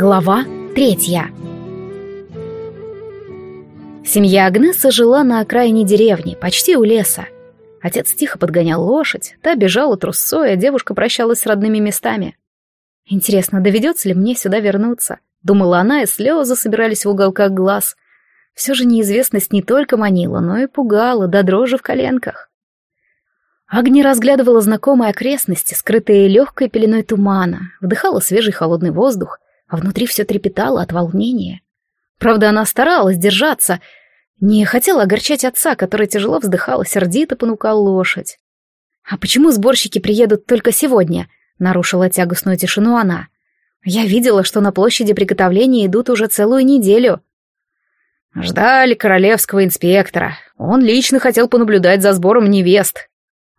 Глава третья. Семья Агнеса жила на окраине деревни, почти у леса. Отец тихо подгонял лошадь, та бежала трусцой, а девушка прощалась с родными местами. «Интересно, доведется ли мне сюда вернуться?» — думала она, и слезы собирались в уголках глаз. Все же неизвестность не только манила, но и пугала, до дрожи в коленках. Агни разглядывала знакомые окрестности, скрытые легкой пеленой тумана, вдыхала свежий холодный воздух, а внутри все трепетало от волнения. Правда, она старалась держаться, не хотела огорчать отца, который тяжело вздыхал сердито понукал лошадь. «А почему сборщики приедут только сегодня?» — нарушила тягостную тишину она. «Я видела, что на площади приготовления идут уже целую неделю». «Ждали королевского инспектора. Он лично хотел понаблюдать за сбором невест».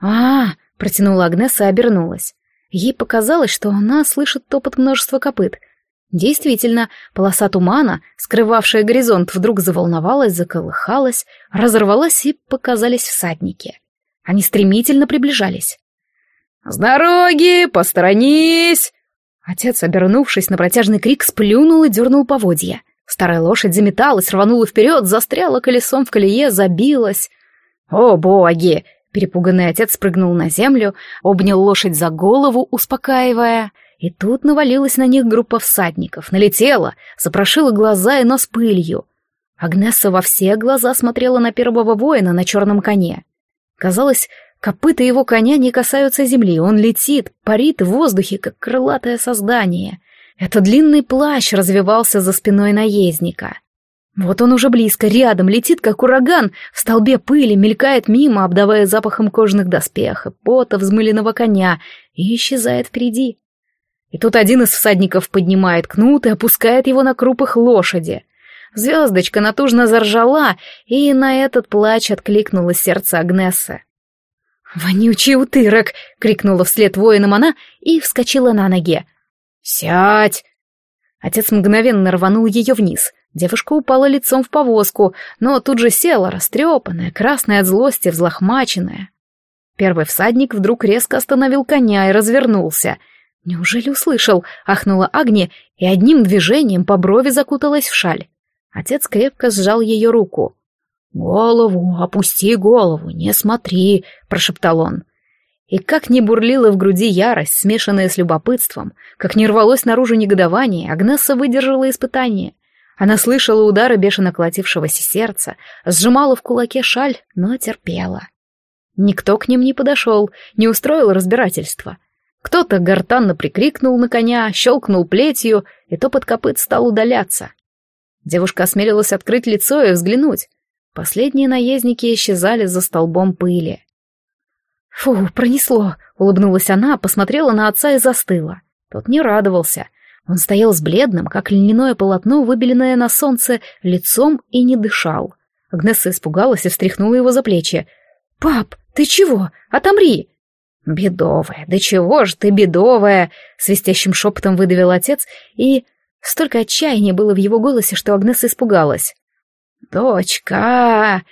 «А, -а — протянула Агнеса и обернулась. Ей показалось, что она слышит топот множества копыт — Действительно, полоса тумана, скрывавшая горизонт, вдруг заволновалась, заколыхалась, разорвалась и показались всадники. Они стремительно приближались. «С дороги! Посторонись!» Отец, обернувшись на протяжный крик, сплюнул и дернул поводья. Старая лошадь заметалась, рванула вперед, застряла колесом в колее, забилась. «О, боги!» Перепуганный отец спрыгнул на землю, обнял лошадь за голову, успокаивая — и тут навалилась на них группа всадников, налетела, запрошила глаза и нос пылью. Агнесса во все глаза смотрела на первого воина на черном коне. Казалось, копыта его коня не касаются земли, он летит, парит в воздухе, как крылатое создание. Это длинный плащ развивался за спиной наездника. Вот он уже близко, рядом, летит, как ураган, в столбе пыли, мелькает мимо, обдавая запахом кожаных доспехов, пота взмыленного коня, и исчезает впереди. И тут один из всадников поднимает кнут и опускает его на крупах лошади. Звездочка натужно заржала, и на этот плач откликнулось сердце Агнессы. «Вонючий утырок!» — крикнула вслед воинам она и вскочила на ноги. «Сядь!» Отец мгновенно рванул ее вниз. Девушка упала лицом в повозку, но тут же села, растрепанная, красная от злости, взлохмаченная. Первый всадник вдруг резко остановил коня и развернулся — «Неужели услышал?» — ахнула Агния и одним движением по брови закуталась в шаль. Отец крепко сжал ее руку. «Голову, опусти голову, не смотри», — прошептал он. И как не бурлила в груди ярость, смешанная с любопытством, как не рвалось наружу негодование, Агнесса выдержала испытание. Она слышала удары бешено колотившегося сердца, сжимала в кулаке шаль, но терпела. Никто к ним не подошел, не устроил разбирательства — кто-то гортанно прикрикнул на коня, щелкнул плетью, и топот копыт стал удаляться. Девушка осмелилась открыть лицо и взглянуть. Последние наездники исчезали за столбом пыли. «Фу, пронесло!» — улыбнулась она, посмотрела на отца и застыла. Тот не радовался. Он стоял с бледным, как льняное полотно, выбеленное на солнце, лицом и не дышал. Агнесса испугалась и встряхнула его за плечи. «Пап, ты чего? Отомри!» «Бедовая, да чего же ты бедовая!» — свистящим шепотом выдавил отец, и столько отчаяния было в его голосе, что Агнеса испугалась. «Дочка!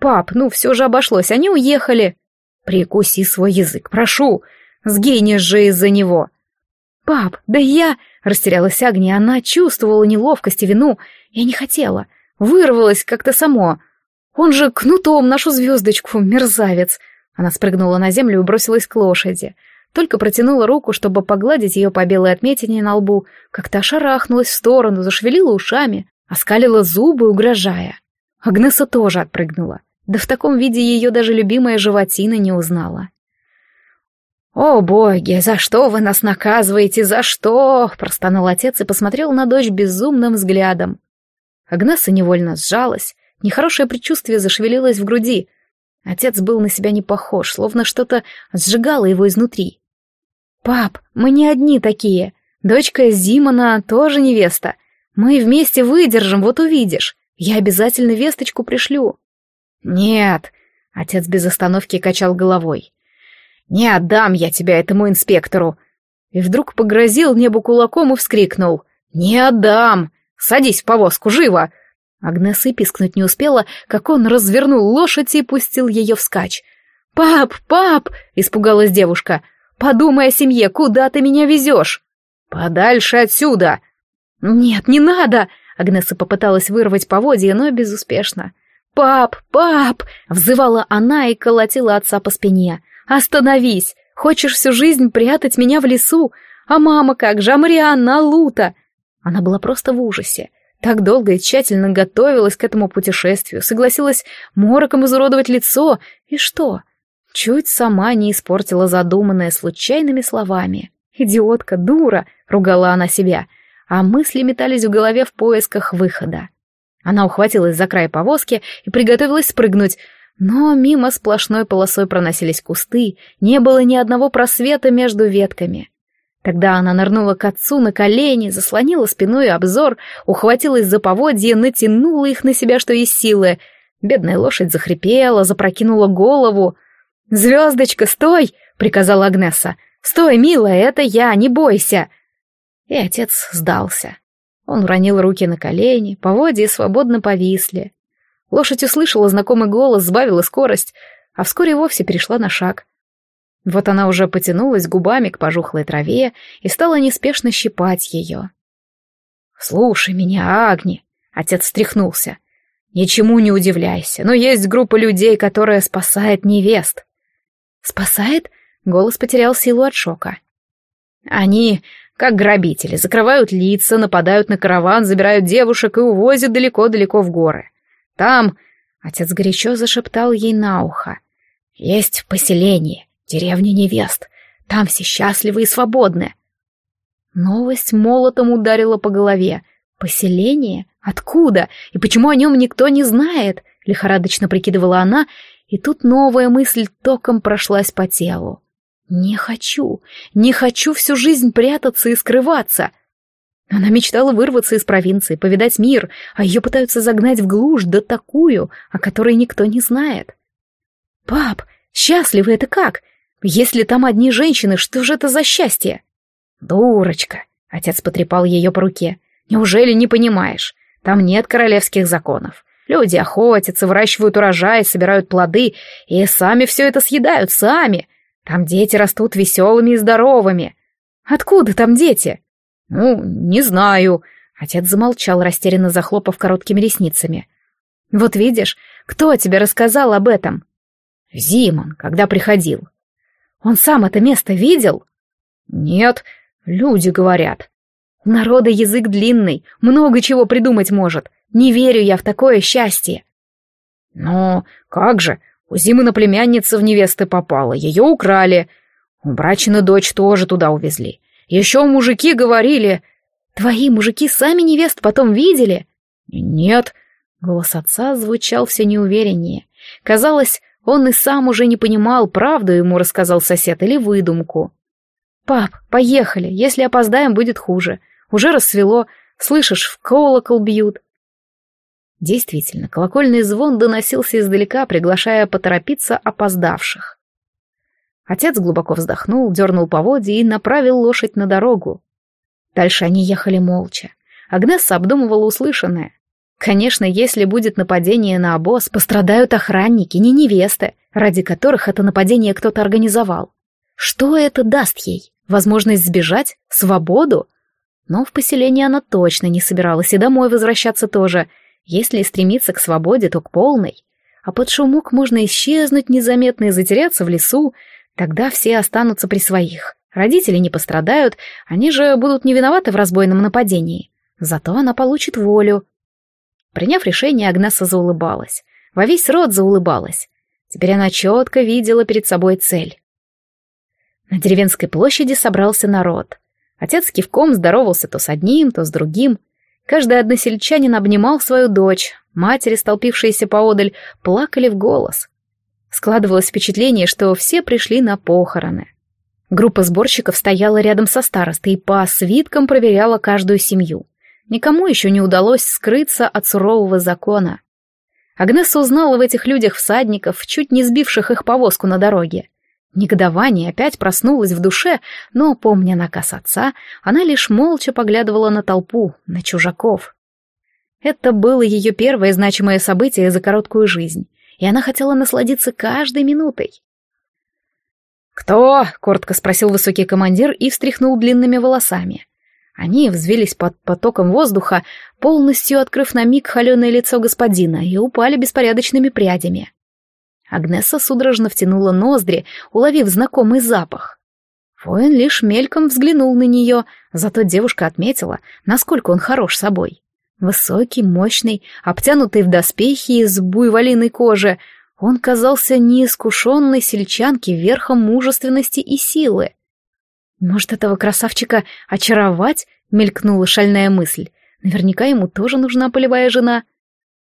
Пап, ну все же обошлось, они уехали!» «Прикуси свой язык, прошу! Сгинешь же из-за него!» «Пап, да я...» — растерялась Агния, она чувствовала неловкость и вину. «Я не хотела. Вырвалась как-то само. Он же кнутом нашу звездочку, мерзавец!» Она спрыгнула на землю и бросилась к лошади. Только протянула руку, чтобы погладить ее по белой отметине на лбу, как-то шарахнулась в сторону, зашевелила ушами, оскалила зубы, угрожая. Агнеса тоже отпрыгнула. Да в таком виде ее даже любимая животина не узнала. «О, боги, за что вы нас наказываете, за что?» — простонал отец и посмотрел на дочь безумным взглядом. Агнеса невольно сжалась, нехорошее предчувствие зашевелилось в груди. Отец был на себя не похож, словно что-то сжигало его изнутри. «Пап, мы не одни такие. Дочка Зимона тоже невеста. Мы вместе выдержим, вот увидишь. Я обязательно весточку пришлю». «Нет», — отец без остановки качал головой. «Не отдам я тебя этому инспектору». И вдруг погрозил небу кулаком и вскрикнул. «Не отдам! Садись в повозку, живо! Агнеса и пискнуть не успела, как он развернул лошадь и пустил ее вскачь. «Пап, пап!» — испугалась девушка. «Подумай о семье, куда ты меня везешь?» «Подальше отсюда!» «Нет, не надо!» Агнеса попыталась вырвать поводья, но безуспешно. «Пап, пап!» — взывала она и колотила отца по спине. «Остановись! Хочешь всю жизнь прятать меня в лесу? А мама как же, а Марианна, а Лута?» Она была просто в ужасе. Так долго и тщательно готовилась к этому путешествию, согласилась мороком изуродовать лицо. И что? Чуть сама не испортила задуманное случайными словами. «Идиотка, дура!» — ругала она себя. А мысли метались в голове в поисках выхода. Она ухватилась за край повозки и приготовилась спрыгнуть, но мимо сплошной полосой проносились кусты, не было ни одного просвета между ветками. Тогда она нырнула к отцу на колени, заслонила спиной обзор, ухватилась за поводья, натянула их на себя, что есть силы. Бедная лошадь захрипела, запрокинула голову. «Звездочка, стой!» — приказала Агнеса. «Стой, милая, это я, не бойся!» И отец сдался. Он уронил руки на колени, поводья свободно повисли. Лошадь услышала знакомый голос, сбавила скорость, а вскоре вовсе перешла на шаг. Вот она уже потянулась губами к пожухлой траве и стала неспешно щипать ее. «Слушай меня, Агни!» — отец встряхнулся. «Ничему не удивляйся, но есть группа людей, которая спасает невест». «Спасает?» — голос потерял силу от шока. «Они, как грабители, закрывают лица, нападают на караван, забирают девушек и увозят далеко-далеко в горы. Там...» — отец горячо зашептал ей на ухо. «Есть в поселении Деревня невест. Там все счастливы и свободны. Новость молотом ударила по голове. Поселение? Откуда? И почему о нем никто не знает? Лихорадочно прикидывала она, и тут новая мысль током прошлась по телу. Не хочу, не хочу всю жизнь прятаться и скрываться. Она мечтала вырваться из провинции, повидать мир, а ее пытаются загнать в глушь, да такую, о которой никто не знает. «Пап, счастливы это как? Если там одни женщины, что же это за счастье? Дурочка, отец потрепал ее по руке. Неужели не понимаешь? Там нет королевских законов. Люди охотятся, выращивают урожай, собирают плоды и сами все это съедают, сами. Там дети растут веселыми и здоровыми. Откуда там дети? Ну, не знаю. Отец замолчал, растерянно захлопав короткими ресницами. Вот видишь, кто тебе рассказал об этом? Зимон, когда приходил. Он сам это место видел? Нет, люди говорят. У народа язык длинный, много чего придумать может. Не верю я в такое счастье. Но как же, у Зимы племянница в невесты попала, ее украли. У брачина дочь тоже туда увезли. Еще мужики говорили... Твои мужики сами невест потом видели? Нет. Голос отца звучал все неувереннее. Казалось, он и сам уже не понимал, правду ему рассказал сосед или выдумку. «Пап, поехали, если опоздаем, будет хуже. Уже рассвело, слышишь, в колокол бьют». Действительно, колокольный звон доносился издалека, приглашая поторопиться опоздавших. Отец глубоко вздохнул, дернул поводья и направил лошадь на дорогу. Дальше они ехали молча. Агнесса обдумывала услышанное. Конечно, если будет нападение на обоз, пострадают охранники, не невесты, ради которых это нападение кто-то организовал. Что это даст ей? Возможность сбежать? Свободу? Но в поселение она точно не собиралась и домой возвращаться тоже. Если стремиться к свободе, то к полной. А под шумок можно исчезнуть незаметно и затеряться в лесу, тогда все останутся при своих. Родители не пострадают, они же будут не виноваты в разбойном нападении. Зато она получит волю, Приняв решение, Агнеса заулыбалась. Во весь рот заулыбалась. Теперь она четко видела перед собой цель. На деревенской площади собрался народ. Отец кивком здоровался то с одним, то с другим. Каждый односельчанин обнимал свою дочь. Матери, столпившиеся поодаль, плакали в голос. Складывалось впечатление, что все пришли на похороны. Группа сборщиков стояла рядом со старостой и по свиткам проверяла каждую семью. Никому еще не удалось скрыться от сурового закона. Агнеса узнала в этих людях всадников, чуть не сбивших их повозку на дороге. Негодование опять проснулось в душе, но, помня наказ отца, она лишь молча поглядывала на толпу, на чужаков. Это было ее первое значимое событие за короткую жизнь, и она хотела насладиться каждой минутой. «Кто?» — коротко спросил высокий командир и встряхнул длинными волосами. Они взвелись под потоком воздуха, полностью открыв на миг холеное лицо господина, и упали беспорядочными прядями. Агнеса судорожно втянула ноздри, уловив знакомый запах. Воин лишь мельком взглянул на нее, зато девушка отметила, насколько он хорош собой. Высокий, мощный, обтянутый в доспехи из буйволиной кожи, он казался неискушенной сельчанке верхом мужественности и силы. Может, этого красавчика очаровать? Мелькнула шальная мысль. Наверняка ему тоже нужна полевая жена.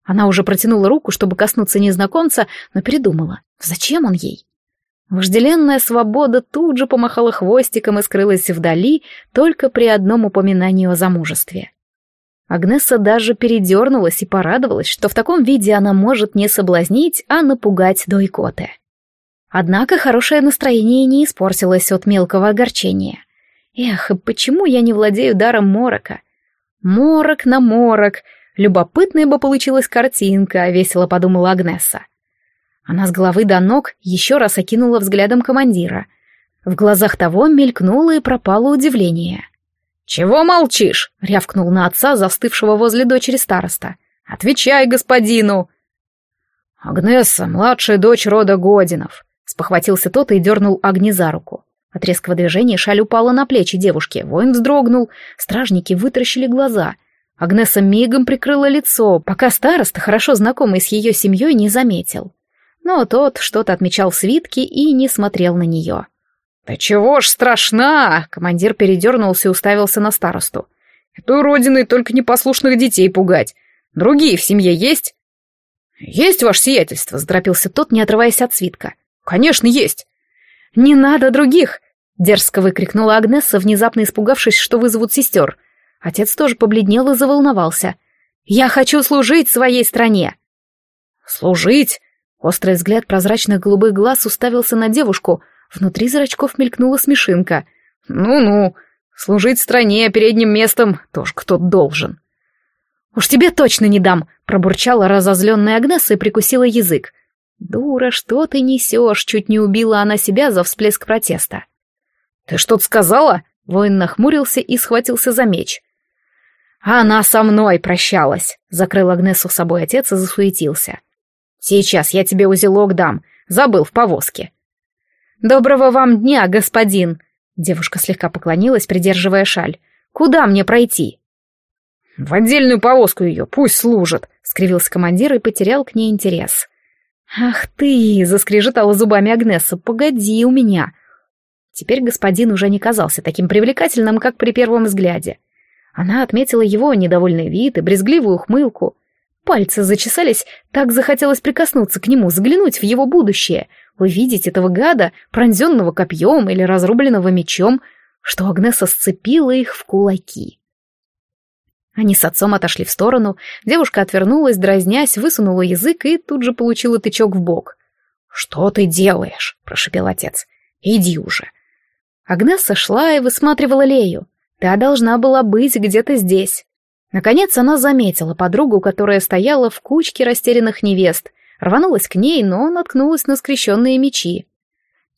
Она уже протянула руку, чтобы коснуться незнакомца, но передумала. Зачем он ей? Вожделенная свобода тут же помахала хвостиком и скрылась вдали только при одном упоминании о замужестве. Агнеса даже передернулась и порадовалась, что в таком виде она может не соблазнить, а напугать до икоты. Однако хорошее настроение не испортилось от мелкого огорчения. Эх, почему я не владею даром морока? Морок на морок. Любопытная бы получилась картинка, весело подумала Агнеса. Она с головы до ног еще раз окинула взглядом командира. В глазах того мелькнуло и пропало удивление. «Чего молчишь?» — рявкнул на отца, застывшего возле дочери староста. «Отвечай господину!» «Агнеса, младшая дочь рода Годинов», Спохватился тот и дернул Агни за руку. От резкого движения шаль упала на плечи девушки. Воин вздрогнул, стражники вытаращили глаза. Агнеса мигом прикрыла лицо, пока староста, хорошо знакомый с ее семьей, не заметил. Но тот что-то отмечал в свитке и не смотрел на нее. «Да чего ж страшна!» — командир передернулся и уставился на старосту. «Эту родиной только непослушных детей пугать. Другие в семье есть?» «Есть ваше сиятельство», — сдропился тот, не отрываясь от свитка. «Конечно, есть!» «Не надо других!» — дерзко выкрикнула Агнесса, внезапно испугавшись, что вызовут сестер. Отец тоже побледнел и заволновался. «Я хочу служить своей стране!» «Служить?» Острый взгляд прозрачных голубых глаз уставился на девушку. Внутри зрачков мелькнула смешинка. «Ну-ну, служить стране передним местом тоже кто-то должен». «Уж тебе точно не дам!» — пробурчала разозленная Агнесса и прикусила язык. «Дура, что ты несешь?» — чуть не убила она себя за всплеск протеста. «Ты что-то сказала?» — воин нахмурился и схватился за меч. «Она со мной прощалась», — закрыл Агнесу собой отец и засуетился. «Сейчас я тебе узелок дам. Забыл в повозке». «Доброго вам дня, господин!» Девушка слегка поклонилась, придерживая шаль. «Куда мне пройти?» «В отдельную повозку ее, пусть служит», — скривился командир и потерял к ней интерес. «Ах ты!» — заскрежетала зубами Агнеса. «Погоди у меня!» Теперь господин уже не казался таким привлекательным, как при первом взгляде. Она отметила его недовольный вид и брезгливую ухмылку. Пальцы зачесались, так захотелось прикоснуться к нему, заглянуть в его будущее, увидеть этого гада, пронзенного копьем или разрубленного мечом, что Агнеса сцепила их в кулаки. Они с отцом отошли в сторону, девушка отвернулась, дразнясь, высунула язык и тут же получила тычок в бок. «Что ты делаешь?» — прошепел отец. «Иди уже». Агнесса шла и высматривала Лею. Та должна была быть где-то здесь. Наконец она заметила подругу, которая стояла в кучке растерянных невест, рванулась к ней, но наткнулась на скрещенные мечи.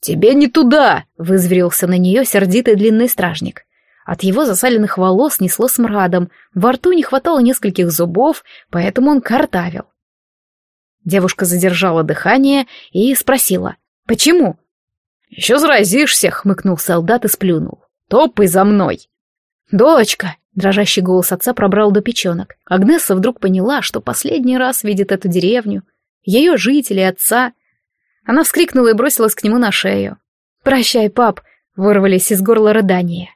«Тебе не туда!» — вызверился на нее сердитый длинный стражник. От его засаленных волос несло смрадом, во рту не хватало нескольких зубов, поэтому он картавил. Девушка задержала дыхание и спросила, «Почему?» «Еще заразишься», — хмыкнул солдат и сплюнул. «Топай за мной!» «Дочка!» — дрожащий голос отца пробрал до печенок. Агнесса вдруг поняла, что последний раз видит эту деревню, ее жителей, отца. Она вскрикнула и бросилась к нему на шею. «Прощай, пап!» — вырвались из горла рыдания.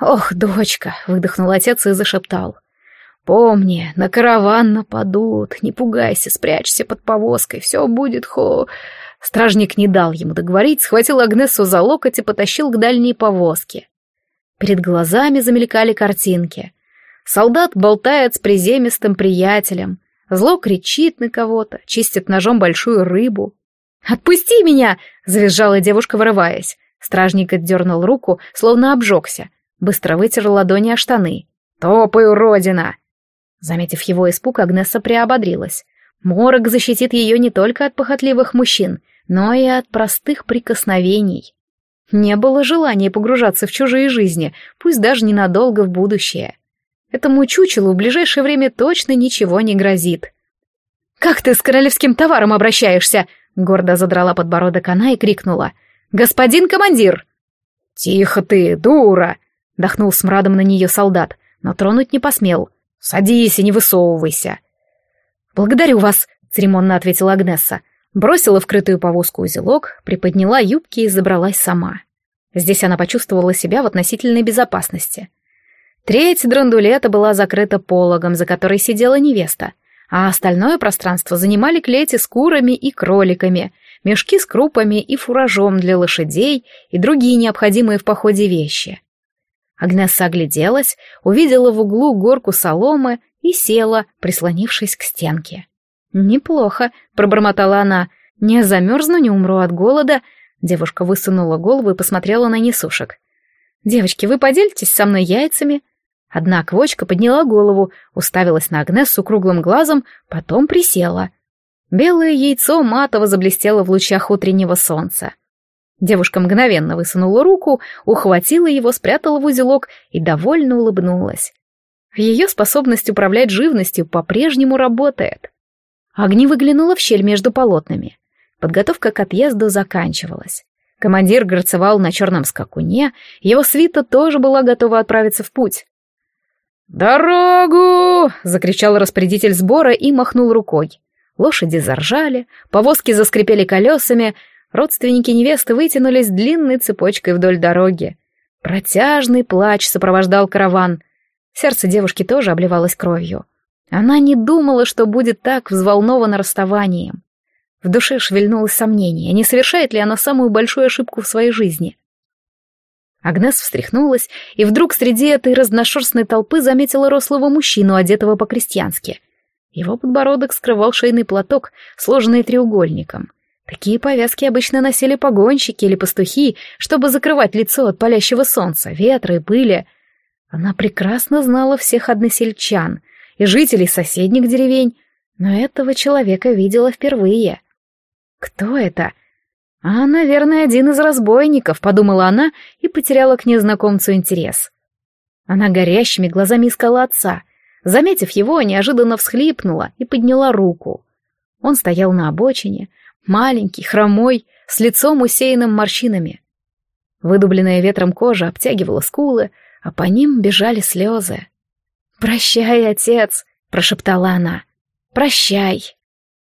«Ох, дочка!» — выдохнул отец и зашептал. «Помни, на караван нападут, не пугайся, спрячься под повозкой, все будет хо...» Стражник не дал ему договорить, схватил Агнесу за локоть и потащил к дальней повозке. Перед глазами замелькали картинки. Солдат болтает с приземистым приятелем, зло кричит на кого-то, чистит ножом большую рыбу. «Отпусти меня!» — завизжала девушка, вырываясь. Стражник отдернул руку, словно обжегся. Быстро вытер ладони о штаны. «Топай, уродина!» Заметив его испуг, Агнесса приободрилась. Морок защитит ее не только от похотливых мужчин, но и от простых прикосновений. Не было желания погружаться в чужие жизни, пусть даже ненадолго в будущее. Этому чучелу в ближайшее время точно ничего не грозит. «Как ты с королевским товаром обращаешься?» Гордо задрала подбородок она и крикнула. «Господин командир!» «Тихо ты, дура!» — дохнул смрадом на нее солдат, но тронуть не посмел. «Садись и не высовывайся!» «Благодарю вас!» — церемонно ответила Агнесса. Бросила вкрытую повозку узелок, приподняла юбки и забралась сама. Здесь она почувствовала себя в относительной безопасности. Треть драндулета была закрыта пологом, за которой сидела невеста, а остальное пространство занимали клети с курами и кроликами, мешки с крупами и фуражом для лошадей и другие необходимые в походе вещи. Агнесса огляделась, увидела в углу горку соломы и села, прислонившись к стенке. «Неплохо», — пробормотала она. «Не замерзну, не умру от голода». Девушка высунула голову и посмотрела на несушек. «Девочки, вы поделитесь со мной яйцами?» Одна квочка подняла голову, уставилась на Агнессу круглым глазом, потом присела. Белое яйцо матово заблестело в лучах утреннего солнца. Девушка мгновенно высунула руку, ухватила его, спрятала в узелок и довольно улыбнулась. Ее способность управлять живностью по-прежнему работает. Огни выглянула в щель между полотнами. Подготовка к отъезду заканчивалась. Командир горцевал на черном скакуне, его свита тоже была готова отправиться в путь. «Дорогу!» — закричал распорядитель сбора и махнул рукой. Лошади заржали, повозки заскрипели колесами, родственники невесты вытянулись длинной цепочкой вдоль дороги. Протяжный плач сопровождал караван. Сердце девушки тоже обливалось кровью. Она не думала, что будет так взволнована расставанием. В душе шевельнулось сомнение, не совершает ли она самую большую ошибку в своей жизни. Агнес встряхнулась и вдруг среди этой разношерстной толпы заметила рослого мужчину, одетого по-крестьянски. Его подбородок скрывал шейный платок, сложенный треугольником. Такие повязки обычно носили погонщики или пастухи, чтобы закрывать лицо от палящего солнца, ветра и пыли. Она прекрасно знала всех односельчан, и жителей соседних деревень, но этого человека видела впервые. Кто это? А, наверное, один из разбойников, подумала она и потеряла к незнакомцу интерес. Она горящими глазами искала отца. Заметив его, неожиданно всхлипнула и подняла руку. Он стоял на обочине, маленький, хромой, с лицом усеянным морщинами. Выдубленная ветром кожа обтягивала скулы, а по ним бежали слезы. «Прощай, отец!» — прошептала она. «Прощай!»